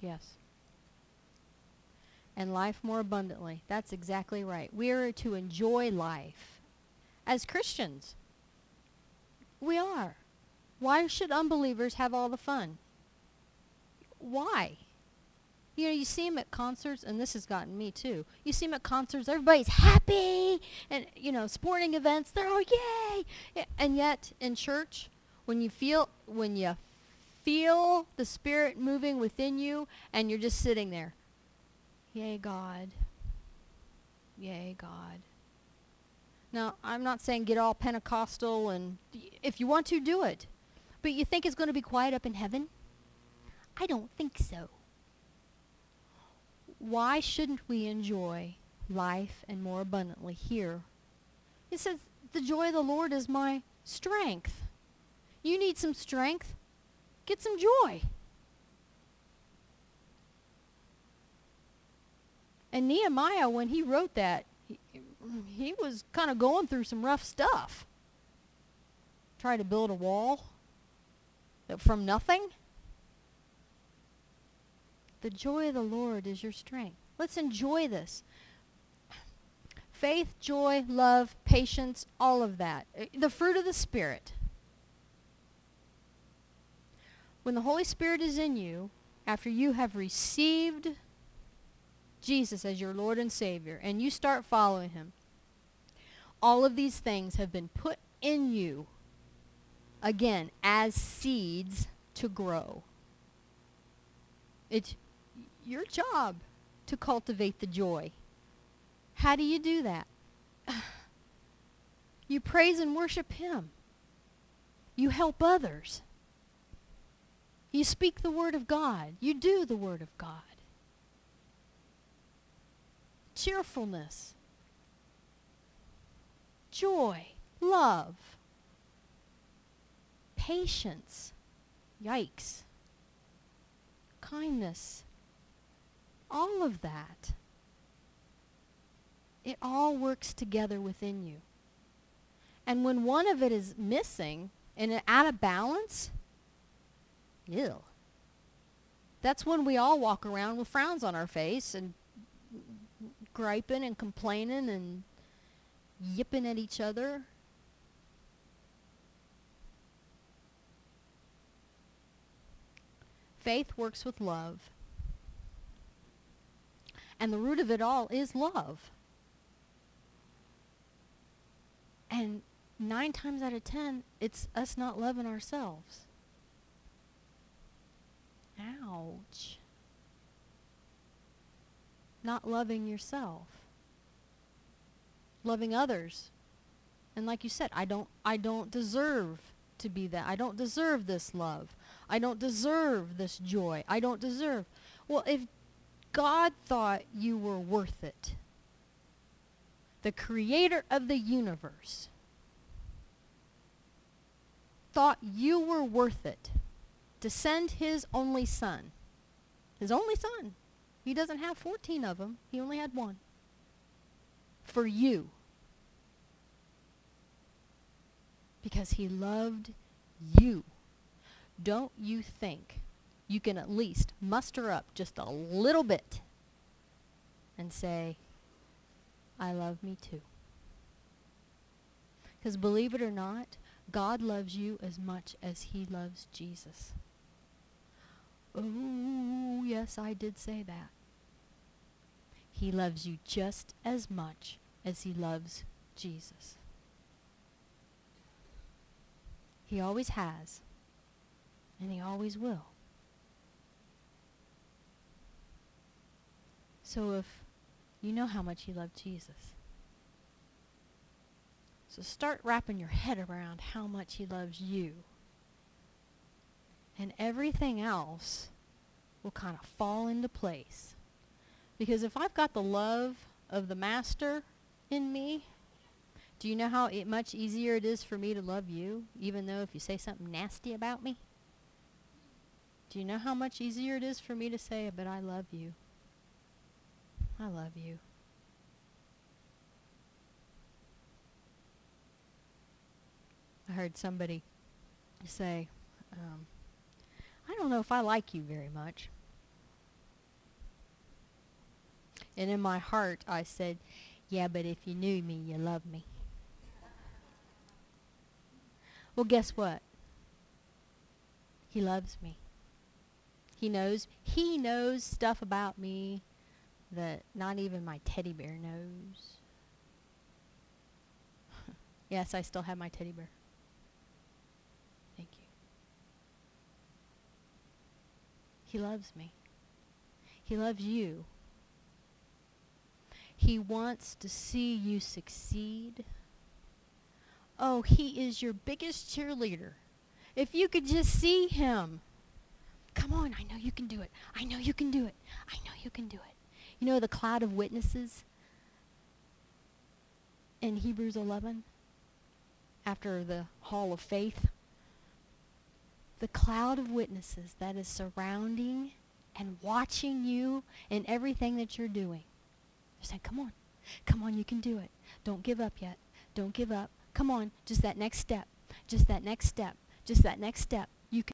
Yes. And life more abundantly. That's exactly right. We are to enjoy life as Christians. We are. Why should unbelievers have all the fun? Why? You know, you see them at concerts, and this has gotten me too. You see them at concerts, everybody's happy, and you know, sporting events, they're all yay. And yet, in church, when you feel when you feel the Spirit moving within you, and you're just sitting there, yay, God, yay, God. Now, I'm not saying get all Pentecostal, and if you want to, do it. But you think it's going to be quiet up in heaven? I don't think so. Why shouldn't we enjoy life and more abundantly here? It says, the joy of the Lord is my strength. You need some strength? Get some joy. And Nehemiah, when he wrote that, he, he was kind of going through some rough stuff. Try to build a wall from nothing. The joy of the Lord is your strength. Let's enjoy this. Faith, joy, love, patience, all of that. Uh, The fruit of the Spirit. When the Holy Spirit is in you, after you have received Jesus as your Lord and Savior, and you start following Him, all of these things have been put in you, again, as seeds to grow. It's your job to cultivate the joy. How do you do that? You praise and worship Him. You help others. You speak the Word of God. You do the Word of God. Cheerfulness. Joy. Love. Patience. Yikes. Kindness. All of that. It all works together within you. And when one of it is missing and out of balance, ew. That's when we all walk around with frowns on our face and griping and complaining and yipping at each other. Faith works with love. And the root of it all is love. And nine times out of ten, it's us not loving ourselves. Not loving yourself. Loving others. And like you said, I don't I don't deserve to be that. I don't deserve this love. I don't deserve this joy. I don't deserve. Well, if God thought you were worth it, the creator of the universe thought you were worth it to send his only son, his only son. He doesn't have 14 of them. He only had one. For you. Because he loved you. Don't you think you can at least muster up just a little bit and say, I love me too. Because believe it or not, God loves you as much as he loves Jesus. Yes, I did say that. He loves you just as much as he loves Jesus. He always has, and he always will. So if you know how much you love Jesus, so start wrapping your head around how much he loves you. And everything else will kind of fall into place. Because if I've got the love of the master in me, do you know how it, much easier it is for me to love you, even though if you say something nasty about me? Do you know how much easier it is for me to say, but I love you? I love you. I heard somebody say, um, I don't know if I like you very much. And in my heart, I said, Yeah, but if you knew me, you love me. Well, guess what? He loves me. He knows he knows stuff about me that not even my teddy bear knows. yes, I still have my teddy bear. Thank you. He loves me. He loves you. He wants to see you succeed. Oh, he is your biggest cheerleader. If you could just see him. Come on, I know you can do it. I know you can do it. I know you can do it. You know the cloud of witnesses in Hebrews 11 after the hall of faith? The cloud of witnesses that is surrounding and watching you in everything that you're doing. They're saying, come on. Come on, you can do it. Don't give up yet. Don't give up. Come on, just that next step. Just that next step. Just that next step.